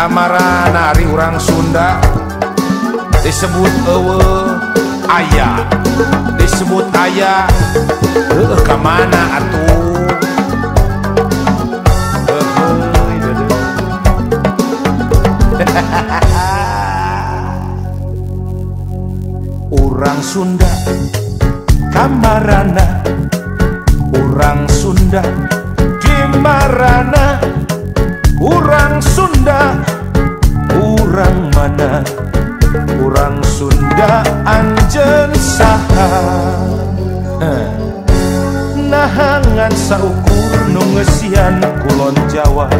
kamar nari orang Sunda. Disebut ayah disebut ayah ke mana atuh? Orang Sunda. Kamarana. Orang Sunda. Dimarana orang Sunda Anjen saha. Eh. Nahangan saukur nungesian Kulon Jawa.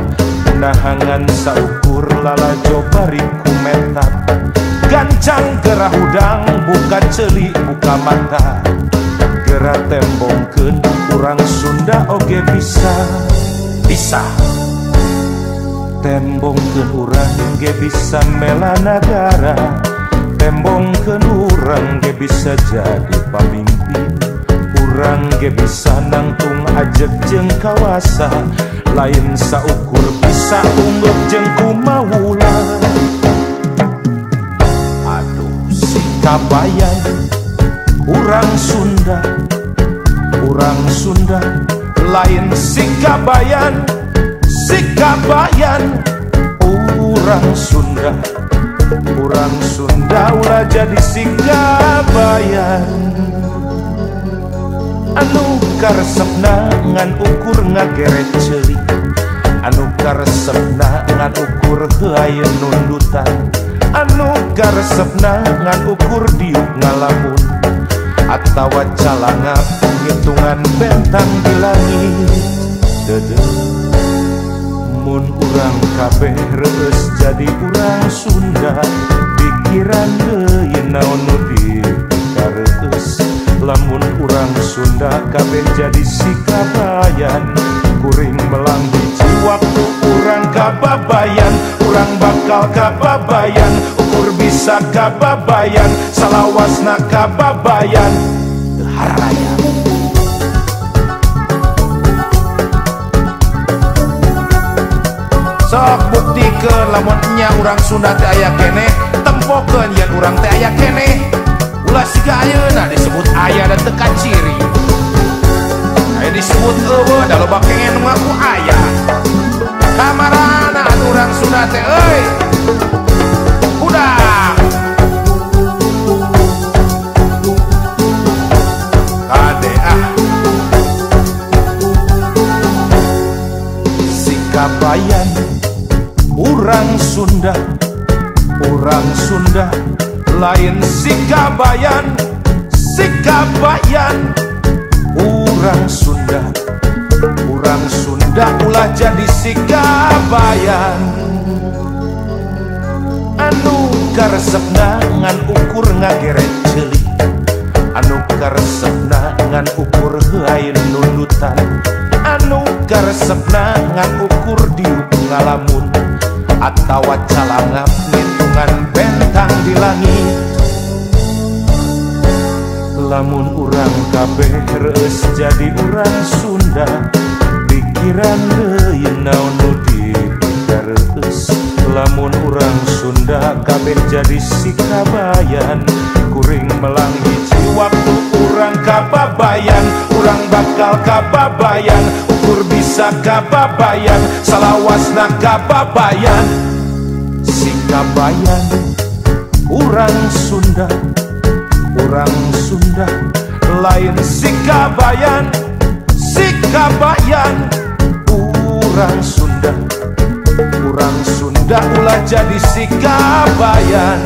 Nahangan saukur lalajo bari kumetat gancang gerah udang buka celik buka mata. Gerah tembongkeun kurang Sunda oge bisa. Bisa. Tembongkeun urang ge bisa melanagara tembong ke urang ge bisa jadi pamimpin urang ge bisa nangtung ajeg jeung kawasa lain saukur bisa unggul jeung kumaula. Aduh si kabayan urang Sunda urang Sunda lain si kabayan si kabayan urang Sunda. kurang Sunda ulah jadi singgabayan anu karesepna ngan ukur ngagere celi. Anu karesepna ngan ukur heuayeun nundutan. Anu karesepna ngan ukur diuk ngalamun. Atawa calanga penghitungan bentang di langit. Dedeh Mun urang kabeh reus jadi urang Sunda. Pikiran deui naon nu Lamun urang Sunda kabeh jadi sikabayan Kuring melang biji waktu urang kababayan. Urang bakal kababayan Ukur bisa kababayan. Salawasna kababayan. Haraya sok buktikan lamunnya urang Sunda teh aya kene tempokeun yen urang teh aya kene. Ulah siga ayeuna disebut aya dan teka ciri aya disebut eueuh da loba kengen ngaku aya. Kamarana urang Sunda teh euy udah kade ah. Sikapayan urang Sunda urang Sunda lain sikabayan sikabayan. Urang Sunda urang Sunda ulah jadi sikabayan. Anu karesepna ngan ukur ngageret celik anu karesepna ngan ukur hayeun nundutan. Anu karesepna ngan ukur diuk ngalamun atawa calangap ngitungan bentang di langit. Lamun urang kabeh reus jadi urang Sunda pikiran deui naon nu dibareus lamun urang Sunda kabeh jadi sikabayan kuring melang hiji waktu urang kababayan urang bakal kababayan. syukur bisa kababayan salawasna kababayan. Si kabayan orang Sunda orang Sunda. Lain si kabayan si kabayan orang Sunda. Orang Sunda ulah jadi si kabayan